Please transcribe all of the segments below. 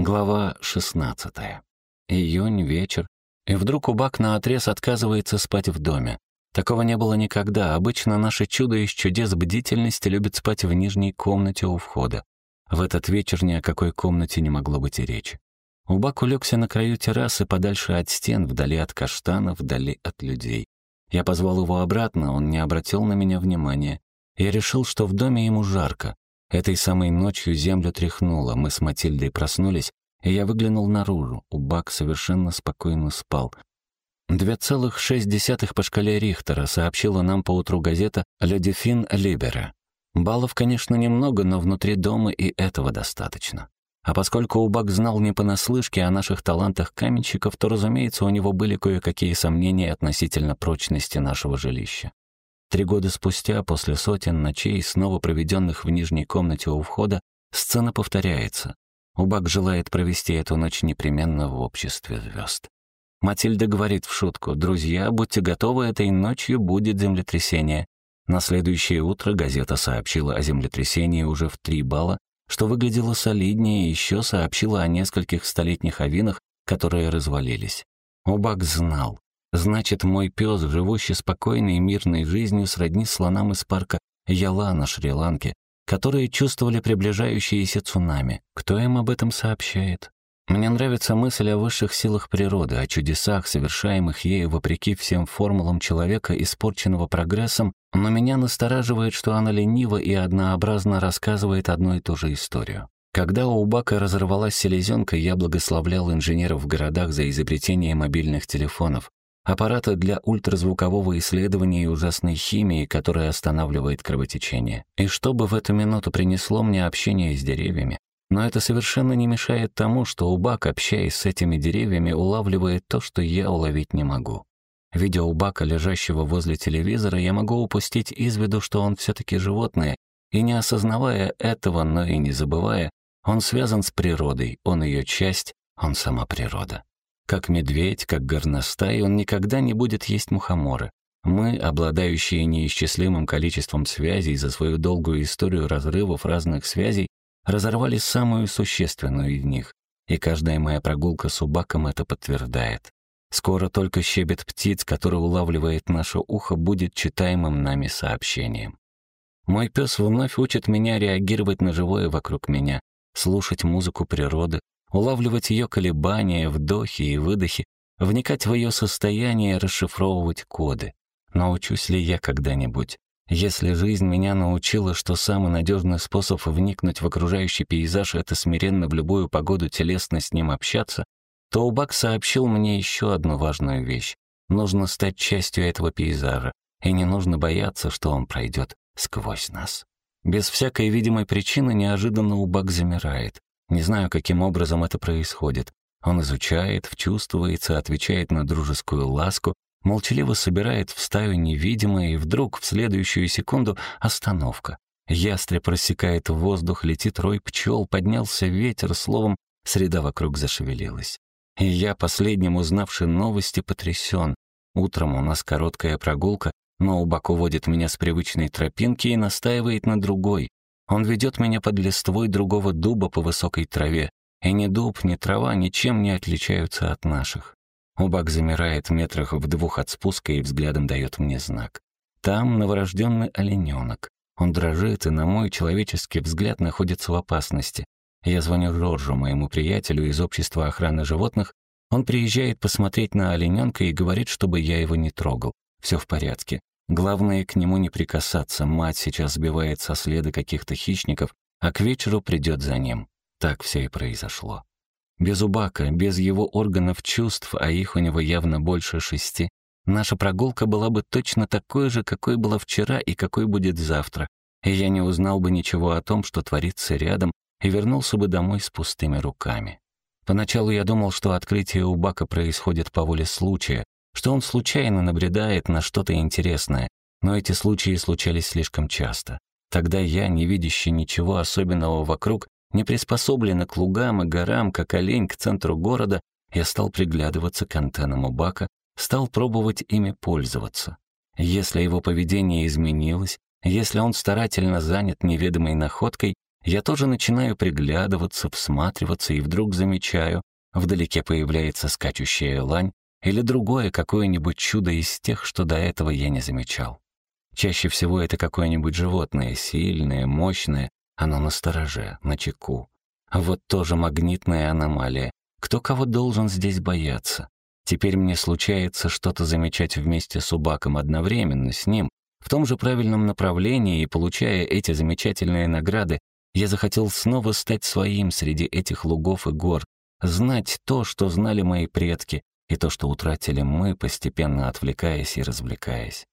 Глава 16. Июнь, вечер. И вдруг Убак наотрез отказывается спать в доме. Такого не было никогда. Обычно наше чудо из чудес бдительности любит спать в нижней комнате у входа. В этот вечер ни о какой комнате не могло быть и речи. Убак улегся на краю террасы подальше от стен, вдали от каштанов, вдали от людей. Я позвал его обратно, он не обратил на меня внимания. Я решил, что в доме ему жарко. Этой самой ночью землю тряхнуло, мы с Матильдой проснулись, и я выглянул наружу. Убак совершенно спокойно спал. Две целых шесть десятых по шкале Рихтера сообщила нам поутру газета «Леди Фин Либера». Баллов, конечно, немного, но внутри дома и этого достаточно. А поскольку Убак знал не понаслышке о наших талантах каменщиков, то, разумеется, у него были кое-какие сомнения относительно прочности нашего жилища. Три года спустя, после сотен ночей, снова проведенных в нижней комнате у входа, сцена повторяется. Убак желает провести эту ночь непременно в обществе звезд. Матильда говорит в шутку, «Друзья, будьте готовы, этой ночью будет землетрясение». На следующее утро газета сообщила о землетрясении уже в три балла, что выглядело солиднее, и еще сообщила о нескольких столетних авинах, которые развалились. Убак знал, Значит, мой пес, живущий спокойной и мирной жизнью, сродни слонам из парка Яла на Шри-Ланке, которые чувствовали приближающиеся цунами. Кто им об этом сообщает? Мне нравится мысль о высших силах природы, о чудесах, совершаемых ею вопреки всем формулам человека, испорченного прогрессом, но меня настораживает, что она лениво и однообразно рассказывает одну и ту же историю. Когда у Бака разорвалась селезенка, я благословлял инженеров в городах за изобретение мобильных телефонов, аппарата для ультразвукового исследования и ужасной химии, которая останавливает кровотечение. И что бы в эту минуту принесло мне общение с деревьями? Но это совершенно не мешает тому, что Убак, общаясь с этими деревьями, улавливает то, что я уловить не могу. Видя Убака, лежащего возле телевизора, я могу упустить из виду, что он все-таки животное, и не осознавая этого, но и не забывая, он связан с природой, он ее часть, он сама природа. Как медведь, как горностай, он никогда не будет есть мухоморы. Мы, обладающие неисчислимым количеством связей за свою долгую историю разрывов разных связей, разорвали самую существенную из них, и каждая моя прогулка с убаком это подтверждает. Скоро только щебет птиц, который улавливает наше ухо, будет читаемым нами сообщением. Мой пес вновь учит меня реагировать на живое вокруг меня, слушать музыку природы, улавливать ее колебания, вдохи и выдохи, вникать в ее состояние, расшифровывать коды. Научусь ли я когда-нибудь? Если жизнь меня научила, что самый надежный способ вникнуть в окружающий пейзаж — это смиренно в любую погоду телесно с ним общаться, то Убак сообщил мне еще одну важную вещь. Нужно стать частью этого пейзажа, и не нужно бояться, что он пройдет сквозь нас. Без всякой видимой причины неожиданно Убак замирает. Не знаю, каким образом это происходит. Он изучает, вчувствуется, отвечает на дружескую ласку, молчаливо собирает в стаю невидимое, и вдруг в следующую секунду остановка. Ястреб рассекает воздух, летит рой пчел, поднялся ветер, словом, среда вокруг зашевелилась. И я, последним узнавший новости, потрясен. Утром у нас короткая прогулка, но Убак уводит меня с привычной тропинки и настаивает на другой. Он ведет меня под листвой другого дуба по высокой траве, и ни дуб, ни трава ничем не отличаются от наших. Убак замирает метрах в двух от спуска и взглядом дает мне знак. Там новорожденный олененок. Он дрожит, и на мой человеческий взгляд находится в опасности. Я звоню Жоржу, моему приятелю из общества охраны животных. Он приезжает посмотреть на олененка и говорит, чтобы я его не трогал. Все в порядке. Главное, к нему не прикасаться. Мать сейчас сбивает со следа каких-то хищников, а к вечеру придет за ним. Так все и произошло. Без Убака, без его органов чувств, а их у него явно больше шести, наша прогулка была бы точно такой же, какой была вчера и какой будет завтра, и я не узнал бы ничего о том, что творится рядом, и вернулся бы домой с пустыми руками. Поначалу я думал, что открытие Убака происходит по воле случая, что он случайно набредает на что-то интересное, но эти случаи случались слишком часто. Тогда я, не видящий ничего особенного вокруг, не приспособленный к лугам и горам, как олень к центру города, я стал приглядываться к антеннам у бака, стал пробовать ими пользоваться. Если его поведение изменилось, если он старательно занят неведомой находкой, Я тоже начинаю приглядываться, всматриваться и вдруг замечаю, вдалеке появляется скачущая лань или другое какое-нибудь чудо из тех, что до этого я не замечал. Чаще всего это какое-нибудь животное, сильное, мощное, оно на стороже, на чеку. Вот тоже магнитная аномалия. Кто кого должен здесь бояться? Теперь мне случается что-то замечать вместе с Убаком одновременно с ним, в том же правильном направлении, и, получая эти замечательные награды, я захотел снова стать своим среди этих лугов и гор, знать то, что знали мои предки, и то, что утратили мы, постепенно отвлекаясь и развлекаясь.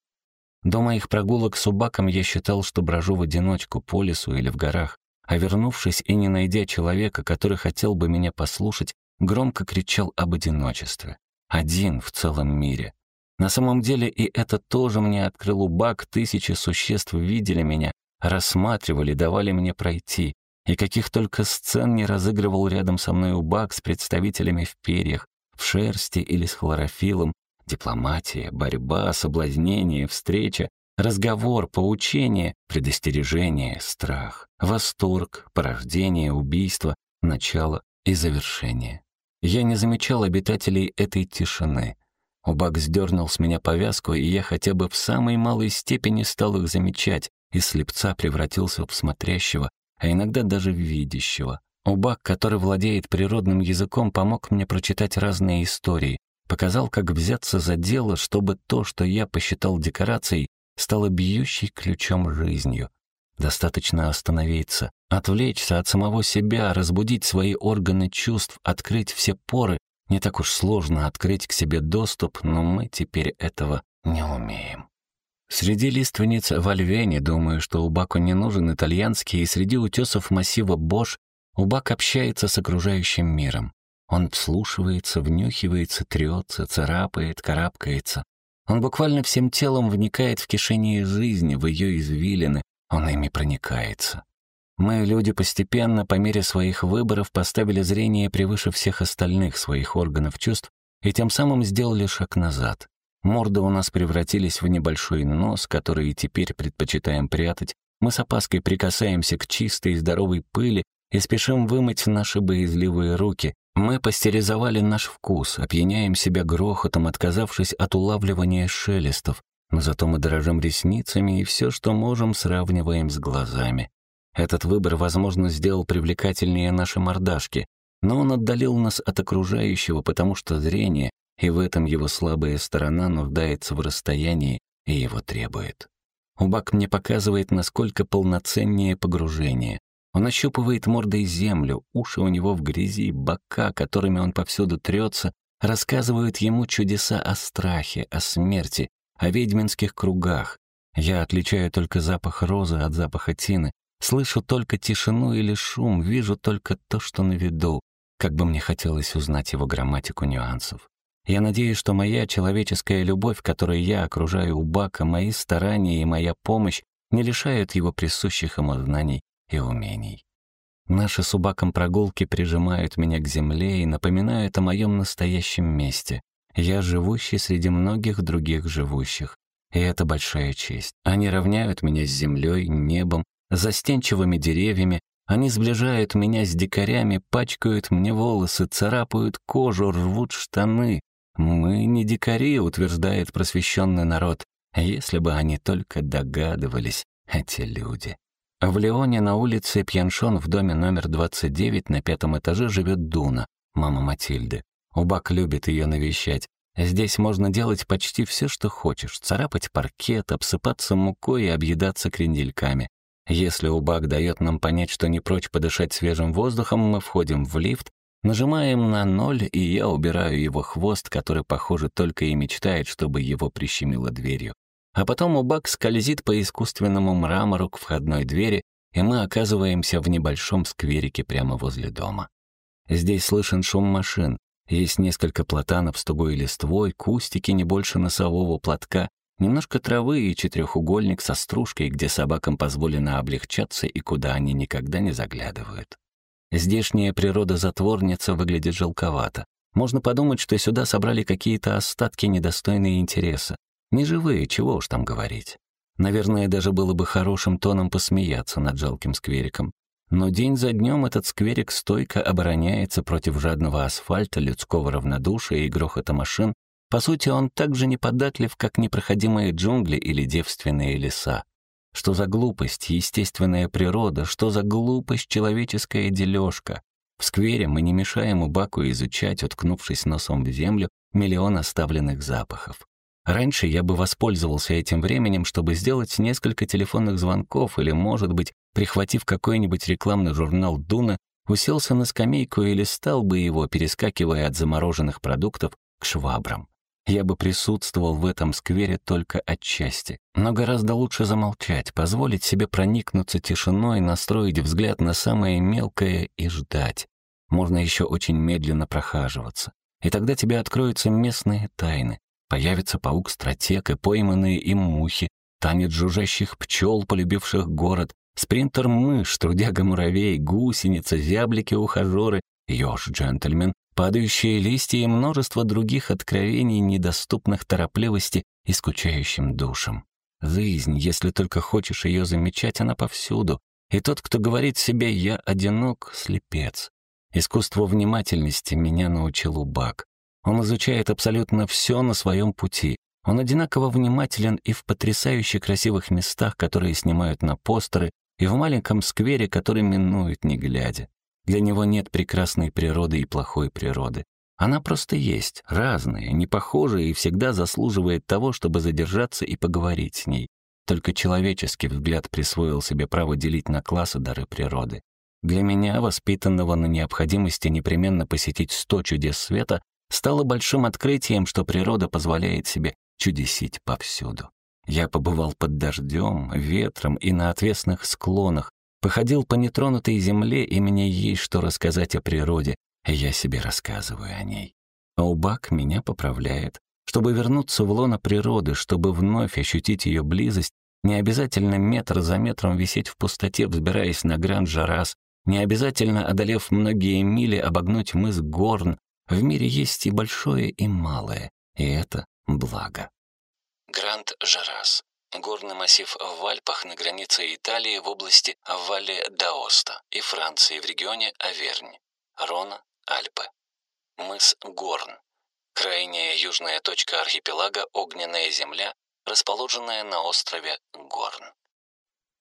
До моих прогулок с Убаком я считал, что брожу в одиночку по лесу или в горах, а вернувшись и не найдя человека, который хотел бы меня послушать, громко кричал об одиночестве. Один в целом мире. На самом деле и это тоже мне открыл Убак, тысячи существ видели меня, рассматривали, давали мне пройти. И каких только сцен не разыгрывал рядом со мной Убак с представителями в перьях, в шерсти или с хлорофилом, Дипломатия, борьба, соблазнение, встреча, разговор, поучение, предостережение, страх, восторг, порождение, убийство, начало и завершение. Я не замечал обитателей этой тишины. Убак сдернул с меня повязку, и я хотя бы в самой малой степени стал их замечать, из слепца превратился в смотрящего, а иногда даже в видящего. Убак, который владеет природным языком, помог мне прочитать разные истории, показал, как взяться за дело, чтобы то, что я посчитал декорацией, стало бьющей ключом жизнью. Достаточно остановиться, отвлечься от самого себя, разбудить свои органы чувств, открыть все поры. Не так уж сложно открыть к себе доступ, но мы теперь этого не умеем. Среди лиственниц в Альвене, думаю, что Убаку не нужен итальянский, и среди утесов массива Бош Убак общается с окружающим миром. Он вслушивается, внюхивается, трется, царапает, карабкается. Он буквально всем телом вникает в кишение жизни, в ее извилины, он ими проникается. Мы, люди, постепенно, по мере своих выборов, поставили зрение превыше всех остальных своих органов чувств и тем самым сделали шаг назад. Морды у нас превратились в небольшой нос, который теперь предпочитаем прятать. Мы с опаской прикасаемся к чистой и здоровой пыли и спешим вымыть наши боязливые руки, мы пастеризовали наш вкус, опьяняем себя грохотом, отказавшись от улавливания шелестов, но зато мы дорожим ресницами и все, что можем, сравниваем с глазами. Этот выбор, возможно, сделал привлекательнее наши мордашки, но он отдалил нас от окружающего, потому что зрение, и в этом его слабая сторона, нуждается в расстоянии и его требует. Убак мне показывает, насколько полноценнее погружение, он ощупывает мордой землю, уши у него в грязи, бока, которыми он повсюду трется, рассказывают ему чудеса о страхе, о смерти, о ведьминских кругах. Я отличаю только запах розы от запаха тины, слышу только тишину или шум, вижу только то, что на виду, как бы мне хотелось узнать его грамматику нюансов. Я надеюсь, что моя человеческая любовь, которой я окружаю у Бака, мои старания и моя помощь не лишают его присущих ему знаний и умений. Наши с Убаком прогулки прижимают меня к земле и напоминают о моем настоящем месте. Я живущий среди многих других живущих. И это большая честь. Они равняют меня с землей, небом, застенчивыми деревьями, они сближают меня с дикарями, пачкают мне волосы, царапают кожу, рвут штаны. Мы не дикари, утверждает просвещенный народ, если бы они только догадывались, эти люди. В Леоне на улице Пьяншон в доме номер 29 на пятом этаже живет Дуна, мама Матильды. Убак любит ее навещать. Здесь можно делать почти все, что хочешь. Царапать паркет, обсыпаться мукой и объедаться крендельками. Если Убак дает нам понять, что не прочь подышать свежим воздухом, мы входим в лифт, нажимаем на ноль, и я убираю его хвост, который, похоже, только и мечтает, чтобы его прищемило дверью. А потом Убак скользит по искусственному мрамору к входной двери, и мы оказываемся в небольшом скверике прямо возле дома. Здесь слышен шум машин, есть несколько платанов с тугой листвой, кустики не больше носового платка, немножко травы и четырехугольник со стружкой, где собакам позволено облегчаться и куда они никогда не заглядывают. Здешняя природа-затворница выглядит жалковато. Можно подумать, что сюда собрали какие-то остатки недостойные интереса. Неживые, чего уж там говорить. Наверное, даже было бы хорошим тоном посмеяться над жалким сквериком. но день за днем этот скверик стойко обороняется против жадного асфальта, людского равнодушия и грохота машин. По сути, он так же неподатлив, как непроходимые джунгли или девственные леса. Что за глупость, естественная природа, что за глупость человеческая дележка. В сквере мы не мешаем Убаку изучать, уткнувшись носом в землю, миллион оставленных запахов. Раньше я бы воспользовался этим временем, чтобы сделать несколько телефонных звонков или, может быть, прихватив какой-нибудь рекламный журнал «Дуна», уселся на скамейку и листал бы его, перескакивая от замороженных продуктов к швабрам. Я бы присутствовал в этом сквере только отчасти. Но гораздо лучше замолчать, позволить себе проникнуться тишиной, настроить взгляд на самое мелкое и ждать. Можно еще очень медленно прохаживаться. И тогда тебе откроются местные тайны. Появится паук-стратег и пойманные им мухи, танец жужжащих пчел, полюбивших город, спринтер-мышь, трудяга-муравей, гусеница, зяблики-ухажеры, еж-джентльмен, падающие листья и множество других откровений, недоступных торопливости и скучающим душам. Жизнь, если только хочешь ее замечать, она повсюду. И тот, кто говорит себе «я одинок», — слепец. Искусство внимательности меня научил Убак. Он изучает абсолютно все на своем пути. Он одинаково внимателен и в потрясающе красивых местах, которые снимают на постеры, и в маленьком сквере, который минует не глядя. Для него нет прекрасной природы и плохой природы. Она просто есть, разная, непохожая и всегда заслуживает того, чтобы задержаться и поговорить с ней. Только человеческий взгляд присвоил себе право делить на классы дары природы. Для меня, воспитанного на необходимости непременно посетить сто чудес света, стало большим открытием, что природа позволяет себе чудесить повсюду. Я побывал под дождем, ветром и на отвесных склонах, Походил по нетронутой земле, и мне есть что рассказать о природе, и я себе рассказываю о ней. А Убак меня поправляет. Чтобы вернуться в лоно природы, чтобы вновь ощутить ее близость, не обязательно метр за метром висеть в пустоте, взбираясь на Гранд-Жарас, не обязательно, одолев многие мили, обогнуть мыс Горн. В мире есть и большое, и малое, и это благо. Гранд-Жарас горный массив в Альпах на границе Италии в области Валле д'Аоста и Франции в регионе Авернь, Рона, Альпы. Мыс Горн. Крайняя южная точка архипелага Огненная земля, расположенная на острове Горн.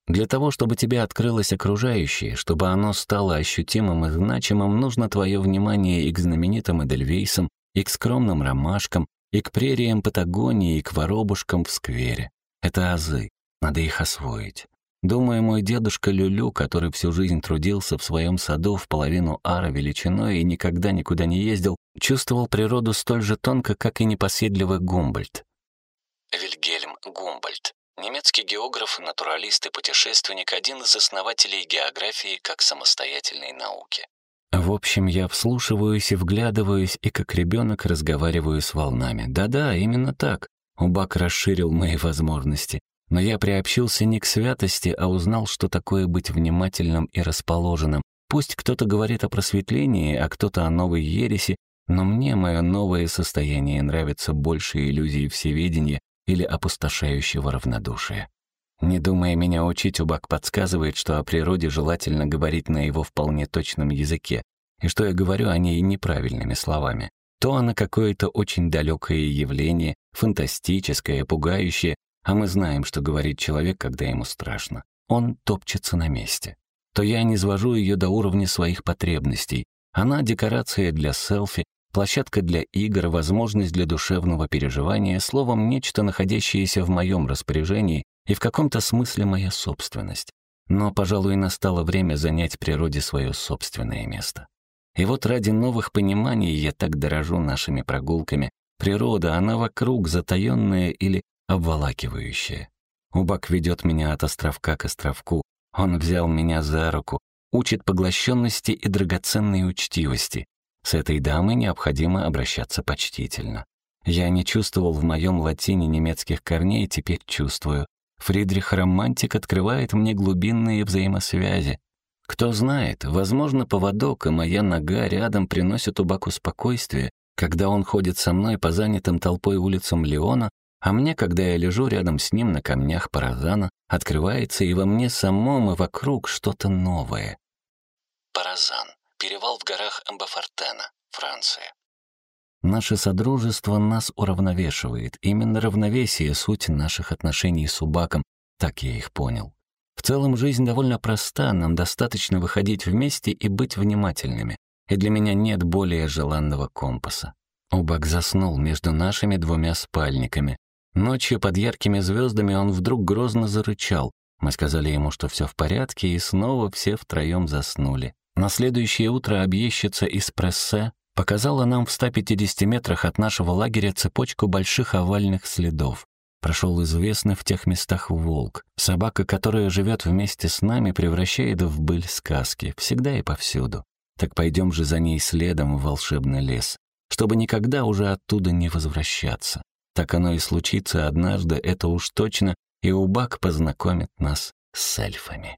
Для того, чтобы тебе открылось окружающее, чтобы оно стало ощутимым и значимым, нужно твое внимание и к знаменитым Эдельвейсам, и к скромным ромашкам, и к прериям Патагонии, и к воробушкам в сквере. Это азы, надо их освоить. Думаю, мой дедушка Люлю, который всю жизнь трудился в своем саду в половину ара величиной и никогда никуда не ездил, чувствовал природу столь же тонко, как и непоседливый Гумбольд. Вильгельм Гумбольд. Немецкий географ, натуралист и путешественник, один из основателей географии как самостоятельной науки. В общем, я вслушиваюсь и вглядываюсь, и как ребенок разговариваю с волнами. Да-да, именно так. Убак расширил мои возможности, но я приобщился не к святости, а узнал, что такое быть внимательным и расположенным. Пусть кто-то говорит о просветлении, а кто-то о новой ереси, но мне мое новое состояние нравится больше иллюзии всеведения или опустошающего равнодушия. Не думая меня учить, Убак подсказывает, что о природе желательно говорить на его вполне точном языке, и что я говорю о ней неправильными словами. То она какое-то очень далекое явление, фантастическое, пугающее, а мы знаем, что говорит человек, когда ему страшно. Он топчется на месте. То я не свожу ее до уровня своих потребностей. Она декорация для селфи, площадка для игр, возможность для душевного переживания, словом, нечто, находящееся в моем распоряжении и в каком-то смысле моя собственность. Но, пожалуй, настало время занять природе свое собственное место. И вот ради новых пониманий я так дорожу нашими прогулками. Природа, она вокруг, затаённая или обволакивающая. Убак ведет меня от островка к островку. Он взял меня за руку, учит поглощенности и драгоценной учтивости. С этой дамой необходимо обращаться почтительно. Я не чувствовал в моем латине немецких корней, теперь чувствую. Фридрих Романтик открывает мне глубинные взаимосвязи. Кто знает, возможно, поводок и моя нога рядом приносят Убаку спокойствие, когда он ходит со мной по занятым толпой улицам Леона, а мне, когда я лежу рядом с ним на камнях Паразана, открывается и во мне самом, и вокруг что-то новое. Паразан. Перевал в горах Амбафортена, Франция. Наше содружество нас уравновешивает. Именно равновесие — суть наших отношений с Убаком. Так я их понял. В целом жизнь довольно проста, нам достаточно выходить вместе и быть внимательными. И для меня нет более желанного компаса. Убак заснул между нашими двумя спальниками. Ночью под яркими звездами он вдруг грозно зарычал. Мы сказали ему, что все в порядке, и снова все втроем заснули. На следующее утро объездчица из прессе показала нам в 150 метрах от нашего лагеря цепочку больших овальных следов. Прошел известный в тех местах волк. Собака, которая живет вместе с нами, превращает в быль сказки, всегда и повсюду. Так пойдем же за ней следом в волшебный лес, чтобы никогда уже оттуда не возвращаться. Так оно и случится однажды, это уж точно, и Убак познакомит нас с эльфами.